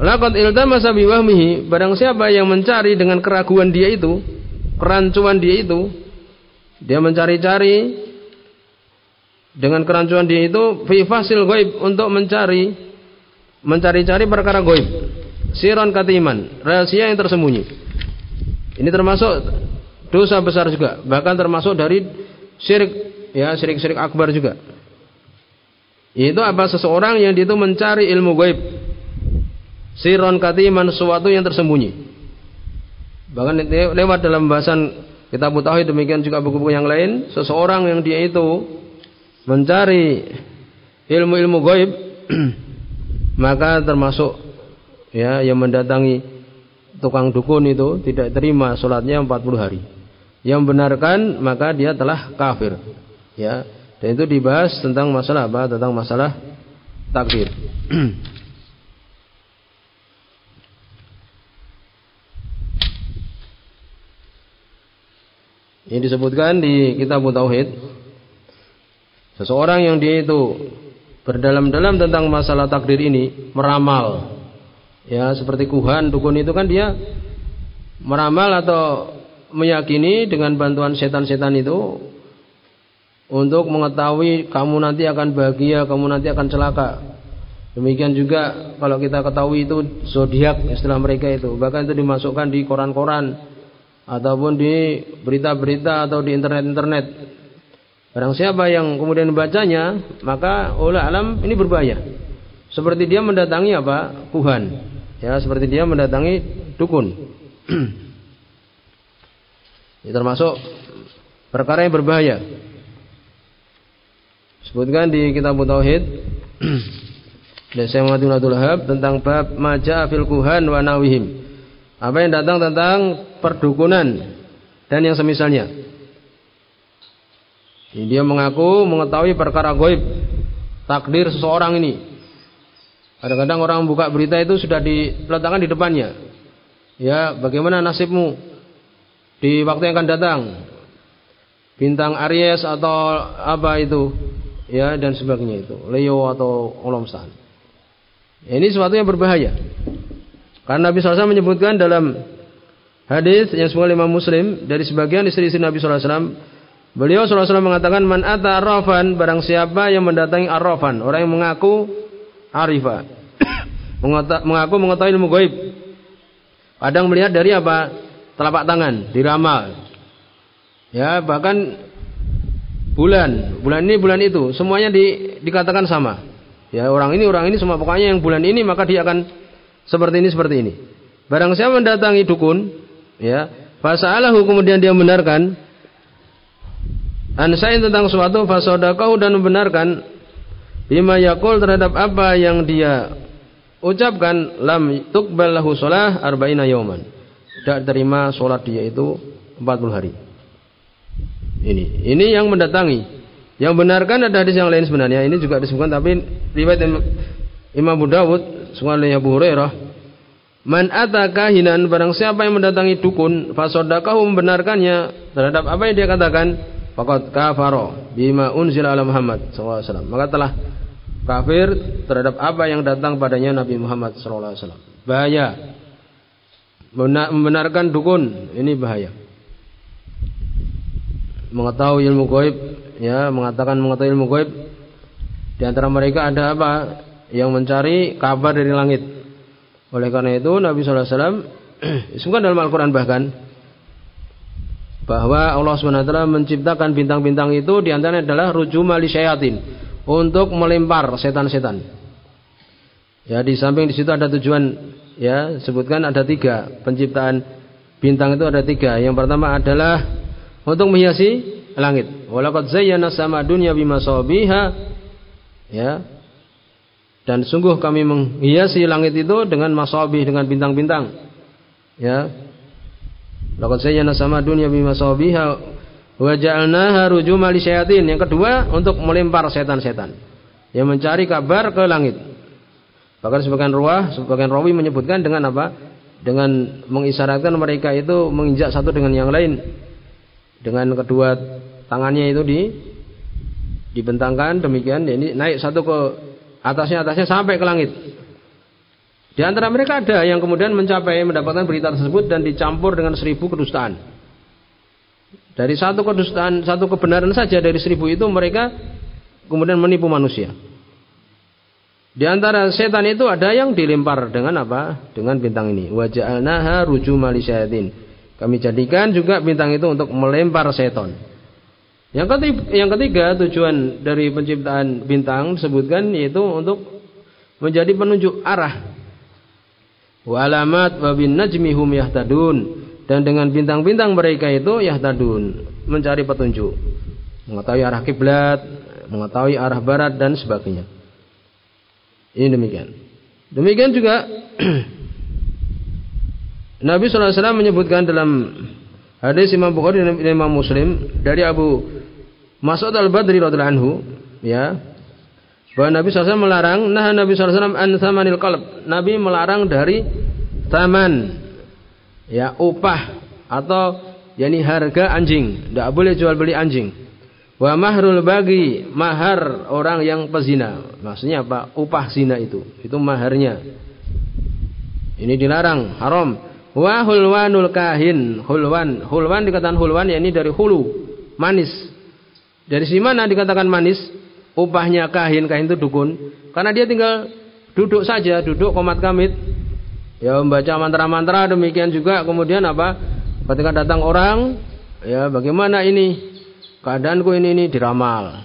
Laqad iltamasa biwahmihi, barang siapa yang mencari dengan keraguan dia itu, kerancuan dia itu, dia mencari-cari dengan kerancuan dia itu fi fasil ghaib untuk mencari mencari-cari perkara goib. Siron katiman, rahasia yang tersembunyi. Ini termasuk dosa besar juga, bahkan termasuk dari syirik ya, syirik-syirik akbar juga. Itu apa seseorang yang itu mencari ilmu goib. Siron katiman sesuatu yang tersembunyi. Bahkan lewat dalam bahasan kita tauhid demikian juga buku-buku yang lain, seseorang yang dia itu mencari ilmu-ilmu goib maka termasuk ya yang mendatangi tukang dukun itu tidak terima sholatnya 40 hari. Yang benarkan maka dia telah kafir. Ya, dan itu dibahas tentang masalah apa? Tentang masalah takdir. Ini disebutkan di kitab Tauhid. Seseorang yang dia itu berdalam-dalam tentang masalah takdir ini meramal ya seperti kuhan dukun itu kan dia meramal atau meyakini dengan bantuan setan-setan itu untuk mengetahui kamu nanti akan bahagia, kamu nanti akan celaka. Demikian juga kalau kita ketahui itu zodiak istilah mereka itu, bahkan itu dimasukkan di koran-koran ataupun di berita-berita atau di internet-internet. Barang siapa yang kemudian membacanya, maka oleh alam ini berbahaya. Seperti dia mendatangi apa? Kuhan. Ya, seperti dia mendatangi dukun. ini termasuk perkara yang berbahaya. Sebutkan di kitab Tauhid dan saya Wahab tentang bab maja fil kuhan wa nawihim. Apa yang datang tentang perdukunan dan yang semisalnya. Ini dia mengaku mengetahui perkara goib, takdir seseorang ini. Kadang-kadang orang buka berita itu sudah diletakkan di depannya. Ya, bagaimana nasibmu di waktu yang akan datang? Bintang Aries atau apa itu? Ya, dan sebagainya itu. Leo atau Olomstan. Ya, ini sesuatu yang berbahaya. Karena Nabi SAW menyebutkan dalam hadis yang semua lima Muslim dari sebagian istri-istri Nabi SAW Beliau SAW mengatakan man ata arrafan barang siapa yang mendatangi arrafan, orang yang mengaku arifa. mengaku mengetahui ilmu gaib. Kadang melihat dari apa? Telapak tangan, diramal. Ya, bahkan bulan, bulan ini, bulan itu, semuanya di, dikatakan sama. Ya, orang ini, orang ini semua pokoknya yang bulan ini maka dia akan seperti ini, seperti ini. Barang siapa mendatangi dukun, ya, fasalahu kemudian dia membenarkan, Ansain tentang suatu fasodakau dan membenarkan bima yakul terhadap apa yang dia ucapkan lam tukbal lahu sholah arba'ina yawman tidak terima sholat dia itu 40 hari. Ini ini yang mendatangi. Yang benarkan ada hadis yang lain sebenarnya. Ini juga disebutkan tapi riwayat Imam Abu Dawud sungai Abu Hurairah Man atakahinan barang siapa yang mendatangi dukun fasodakahu membenarkannya terhadap apa yang dia katakan faqad kafaro bima unzila ala Muhammad SAW. Maka telah kafir terhadap apa yang datang padanya Nabi Muhammad SAW. Bahaya. Membenarkan dukun ini bahaya. Mengetahui ilmu gaib, ya, mengatakan mengetahui ilmu gaib. Di antara mereka ada apa? Yang mencari kabar dari langit. Oleh karena itu Nabi SAW disebutkan dalam Al-Quran bahkan bahwa Allah SWT menciptakan bintang-bintang itu di antaranya adalah rujuma li syayatin untuk melempar setan-setan. Ya di samping di situ ada tujuan ya sebutkan ada tiga penciptaan bintang itu ada tiga. Yang pertama adalah untuk menghiasi langit. Walaqad zayyana sama dunya bima ya dan sungguh kami menghiasi langit itu dengan masabih dengan bintang-bintang. Ya, Laqad sayyana sama dunia bima sawabiha wa ja'alnaha rujuma syayatin. Yang kedua untuk melempar setan-setan yang mencari kabar ke langit. Bahkan sebagian ruah, sebagian rawi menyebutkan dengan apa? Dengan mengisyaratkan mereka itu menginjak satu dengan yang lain. Dengan kedua tangannya itu di dibentangkan demikian ini naik satu ke atasnya atasnya sampai ke langit. Di antara mereka ada yang kemudian mencapai mendapatkan berita tersebut dan dicampur dengan seribu kedustaan. Dari satu kedustaan, satu kebenaran saja dari seribu itu mereka kemudian menipu manusia. Di antara setan itu ada yang dilempar dengan apa? Dengan bintang ini. Waja'alnaha rujuma lisyayatin. Kami jadikan juga bintang itu untuk melempar setan. Yang ketiga, yang ketiga tujuan dari penciptaan bintang disebutkan yaitu untuk menjadi penunjuk arah. Wa alamat wa bin najmihum yahtadun dan dengan bintang-bintang mereka itu yahtadun mencari petunjuk, mengetahui arah kiblat, mengetahui arah barat dan sebagainya. Ini demikian. Demikian juga Nabi SAW menyebutkan dalam hadis Imam Bukhari dan Imam Muslim dari Abu Mas'ud al-Badri radhiyallahu anhu, ya, bahwa Nabi SAW melarang, nah Nabi SAW an samanil qalb. Nabi melarang dari taman, ya, upah atau yakni harga anjing. Tidak boleh jual beli anjing. Wa mahrul bagi mahar orang yang pezina. Maksudnya apa? Upah zina itu. Itu maharnya. Ini dilarang, haram. Wa hulwanul kahin, hulwan. Hulwan dikatakan hulwan ya ini dari hulu, manis. Dari si mana dikatakan manis? Upahnya kahin, kahin itu dukun. Karena dia tinggal duduk saja, duduk komat kamit. Ya membaca mantra-mantra demikian juga kemudian apa? Ketika datang orang, ya bagaimana ini? keadaanku ini ini diramal.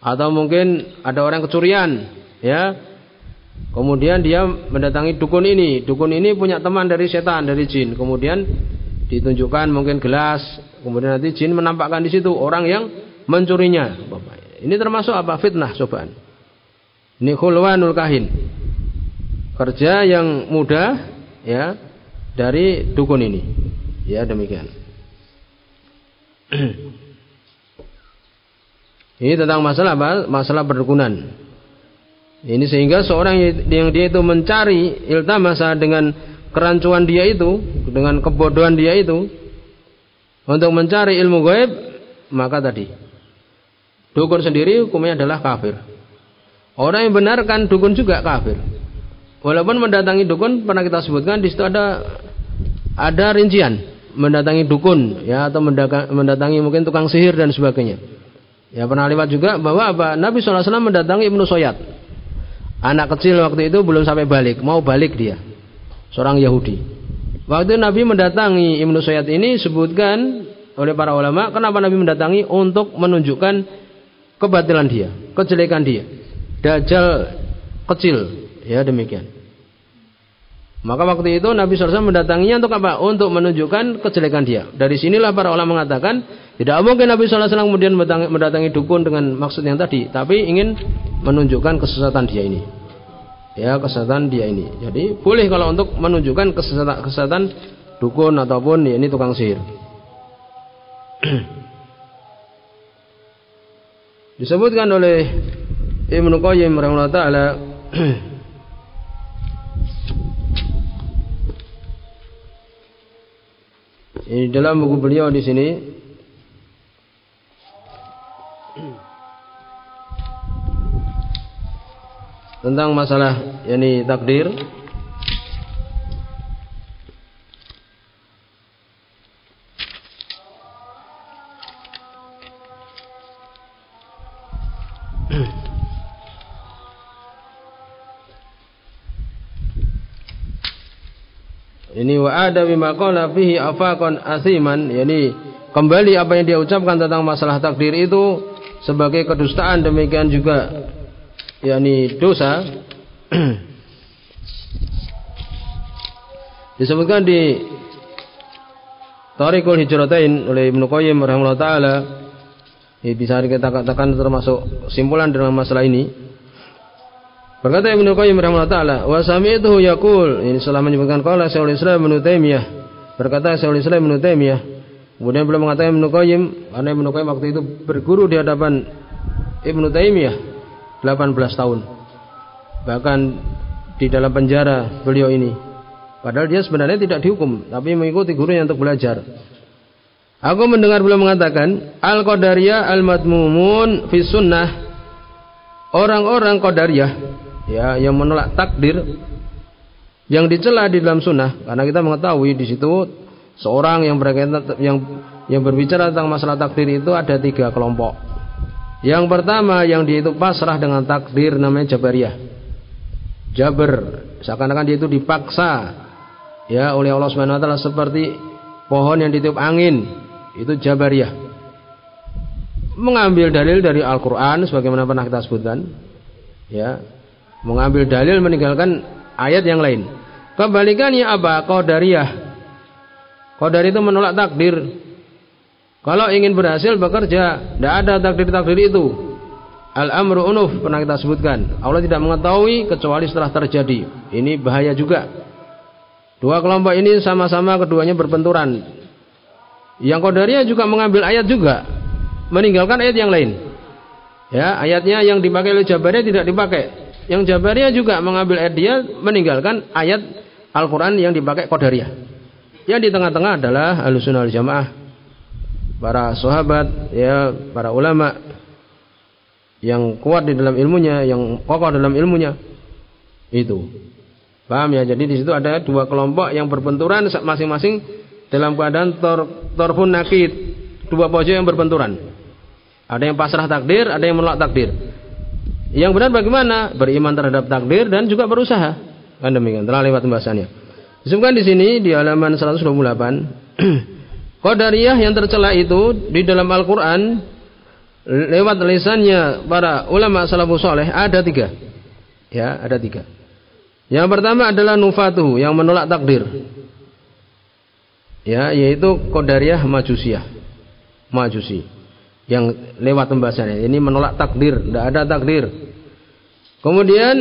Atau mungkin ada orang kecurian, ya. Kemudian dia mendatangi dukun ini. Dukun ini punya teman dari setan, dari jin. Kemudian ditunjukkan mungkin gelas, kemudian nanti jin menampakkan di situ orang yang mencurinya. Ini termasuk apa? Fitnah cobaan. Ini khulwanul kahin. Kerja yang mudah ya dari dukun ini. Ya demikian. Ini tentang masalah apa? Masalah perdukunan. Ini sehingga seorang yang dia itu mencari iltamasa dengan kerancuan dia itu, dengan kebodohan dia itu, untuk mencari ilmu gaib, maka tadi dukun sendiri hukumnya adalah kafir. Orang yang benarkan dukun juga kafir. Walaupun mendatangi dukun pernah kita sebutkan di situ ada ada rincian mendatangi dukun ya atau mendatangi mungkin tukang sihir dan sebagainya. Ya pernah lewat juga bahwa apa? Nabi SAW mendatangi Ibnu Soyat. Anak kecil waktu itu belum sampai balik, mau balik dia. Seorang Yahudi. Waktu Nabi mendatangi Ibnu Soyat ini sebutkan oleh para ulama, kenapa Nabi mendatangi untuk menunjukkan kebatilan dia, kejelekan dia. Dajjal kecil, ya demikian. Maka waktu itu Nabi SAW mendatanginya untuk apa? Untuk menunjukkan kejelekan dia. Dari sinilah para ulama mengatakan tidak mungkin Nabi SAW kemudian mendatangi dukun dengan maksud yang tadi, tapi ingin menunjukkan kesesatan dia ini. Ya kesesatan dia ini. Jadi boleh kalau untuk menunjukkan kesesatan, kesesatan dukun ataupun ya ini tukang sihir. Disebutkan oleh Ibnu Qayyim rahimahullah taala Ini dalam buku beliau di sini tentang masalah yakni takdir. Ini wa ada bima qala fihi afaqan asiman, yani kembali apa yang dia ucapkan tentang masalah takdir itu sebagai kedustaan demikian juga yakni dosa. Disebutkan di Tariqul Hijratain oleh Ibnu Qayyim rahimahullah taala bisa kita katakan termasuk simpulan dalam masalah ini Berkata Ibnu Qayyim rahimahullah taala, "Wa sami'tuhu yaqul," ini setelah menyebutkan qala Syekhul Islam Ibnu Taimiyah. Berkata Syekhul Islam Ibnu Taimiyah. Kemudian beliau mengatakan Ibnu Qayyim, karena Ibnu Qayyim waktu itu berguru di hadapan Ibnu Taimiyah 18 tahun. Bahkan di dalam penjara beliau ini. Padahal dia sebenarnya tidak dihukum, tapi mengikuti gurunya untuk belajar. Aku mendengar beliau mengatakan, Al-Qadariyah al-Madmumun fi sunnah. Orang-orang Qadariyah ya yang menolak takdir yang dicela di dalam sunnah karena kita mengetahui di situ seorang yang berkaitan yang yang berbicara tentang masalah takdir itu ada tiga kelompok. Yang pertama yang dia itu pasrah dengan takdir namanya Jabariyah. Jaber, seakan-akan dia itu dipaksa ya oleh Allah Subhanahu wa taala seperti pohon yang ditiup angin. Itu Jabariyah. Mengambil dalil dari Al-Qur'an sebagaimana pernah kita sebutkan. Ya. Mengambil dalil meninggalkan ayat yang lain. Kebalikannya apa? Qadariyah. Qadar itu menolak takdir. Kalau ingin berhasil bekerja, tidak ada takdir-takdir itu. Al-amru unuf pernah kita sebutkan. Allah tidak mengetahui kecuali setelah terjadi. Ini bahaya juga. Dua kelompok ini sama-sama keduanya berbenturan. Yang Qadariyah juga mengambil ayat juga, meninggalkan ayat yang lain. Ya, ayatnya yang dipakai oleh Jabariyah tidak dipakai. Yang Jabariyah juga mengambil ayat dia meninggalkan ayat Al-Qur'an yang dipakai Qadariyah. Yang di tengah-tengah adalah Ahlussunnah Jamaah. Para sahabat, ya, para ulama yang kuat di dalam ilmunya, yang kokoh dalam ilmunya. Itu. Paham ya? Jadi di situ ada dua kelompok yang berbenturan masing-masing dalam keadaan tor torfun nakid, dua pojok yang berbenturan. Ada yang pasrah takdir, ada yang menolak takdir. Yang benar bagaimana? Beriman terhadap takdir dan juga berusaha. Kan demikian. Telah lewat pembahasannya. Disebutkan di sini di halaman 128 Qadariyah yang tercela itu di dalam Al-Quran lewat lisannya para ulama salafus soleh ada tiga. Ya, ada tiga. Yang pertama adalah nufatu yang menolak takdir. Ya, yaitu Qadariyah Majusiyah. Majusi. Yang lewat pembahasannya. Ini menolak takdir, tidak ada takdir. Kemudian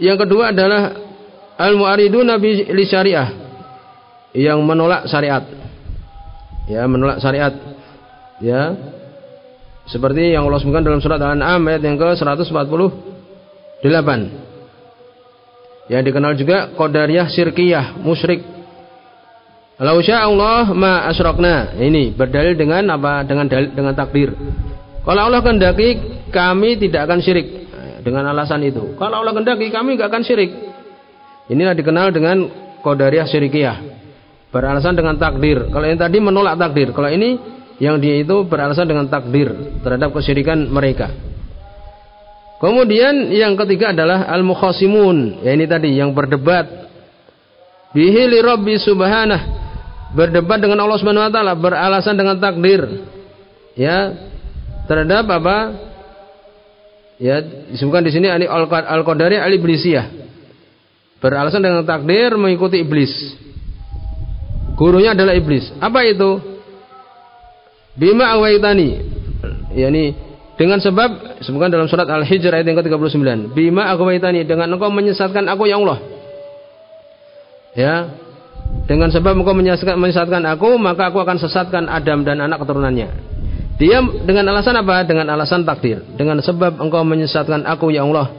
yang kedua adalah al-mu'aridun nabi li syariah yang menolak syariat. Ya, menolak syariat. Ya, seperti yang Allah sebutkan dalam surat Al-An'am ayat yang ke-148. Yang dikenal juga Qadariyah Sirkiyah, musyrik. Lau Allah ma asyrokna. Ini berdalil dengan apa? Dengan dalil, dengan takdir. Kalau Allah kehendaki kami tidak akan syirik dengan alasan itu. Kalau Allah kehendaki kami tidak akan syirik. Inilah dikenal dengan Qadariyah Sirkiyah. Beralasan dengan takdir. Kalau yang tadi menolak takdir. Kalau ini yang dia itu beralasan dengan takdir terhadap kesyirikan mereka. Kemudian yang ketiga adalah al-mukhasimun, ya ini tadi yang berdebat bihi li rabbi subhanah, berdebat dengan Allah Subhanahu wa taala beralasan dengan takdir. Ya, terhadap apa? Ya, disebutkan di sini al-qadari al-iblisiyah. Beralasan dengan takdir mengikuti iblis. Gurunya adalah iblis. Apa itu? Bima awaitani. Yani dengan sebab sebutkan dalam surat Al-Hijr ayat yang ke-39. Bima awaitani dengan engkau menyesatkan aku ya Allah. Ya. Dengan sebab engkau menyesatkan, menyesatkan aku, maka aku akan sesatkan Adam dan anak keturunannya. Dia dengan alasan apa? Dengan alasan takdir. Dengan sebab engkau menyesatkan aku ya Allah,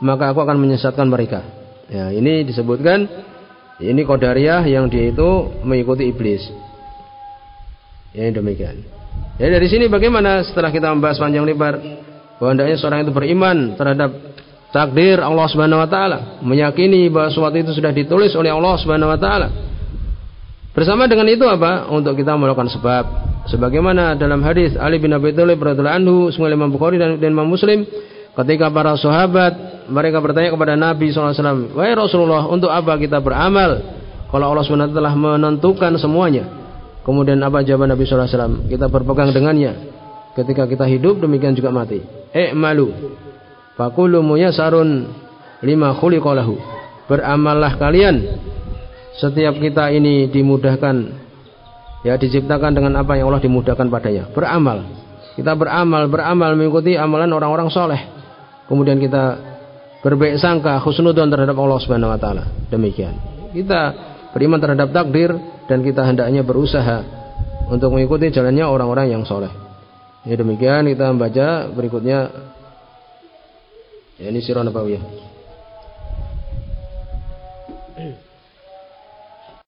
maka aku akan menyesatkan mereka. Ya, ini disebutkan ini qadariyah yang dia itu mengikuti iblis. Ya, demikian. Ya dari sini bagaimana setelah kita membahas panjang lebar bahwa hendaknya seorang itu beriman terhadap takdir Allah Subhanahu wa taala, meyakini bahwa sesuatu itu sudah ditulis oleh Allah Subhanahu wa taala. Bersama dengan itu apa? Untuk kita melakukan sebab. Sebagaimana dalam hadis Ali bin Abi Thalib radhiyallahu anhu, Imam Bukhari dan, dan Imam Muslim, ketika para sahabat mereka bertanya kepada Nabi SAW, Wahai Rasulullah, untuk apa kita beramal? Kalau Allah SWT telah menentukan semuanya. Kemudian apa jawaban Nabi wasallam? Kita berpegang dengannya. Ketika kita hidup demikian juga mati. Eh malu. Fakulu sarun lima khuliqalahu. Beramallah kalian. Setiap kita ini dimudahkan ya diciptakan dengan apa yang Allah dimudahkan padanya. Beramal. Kita beramal, beramal mengikuti amalan orang-orang soleh. Kemudian kita berbaik sangka khusnudon terhadap Allah Subhanahu wa taala. Demikian. Kita beriman terhadap takdir dan kita hendaknya berusaha untuk mengikuti jalannya orang-orang yang soleh. Ya demikian kita membaca berikutnya ya ini sirah nabawiyah.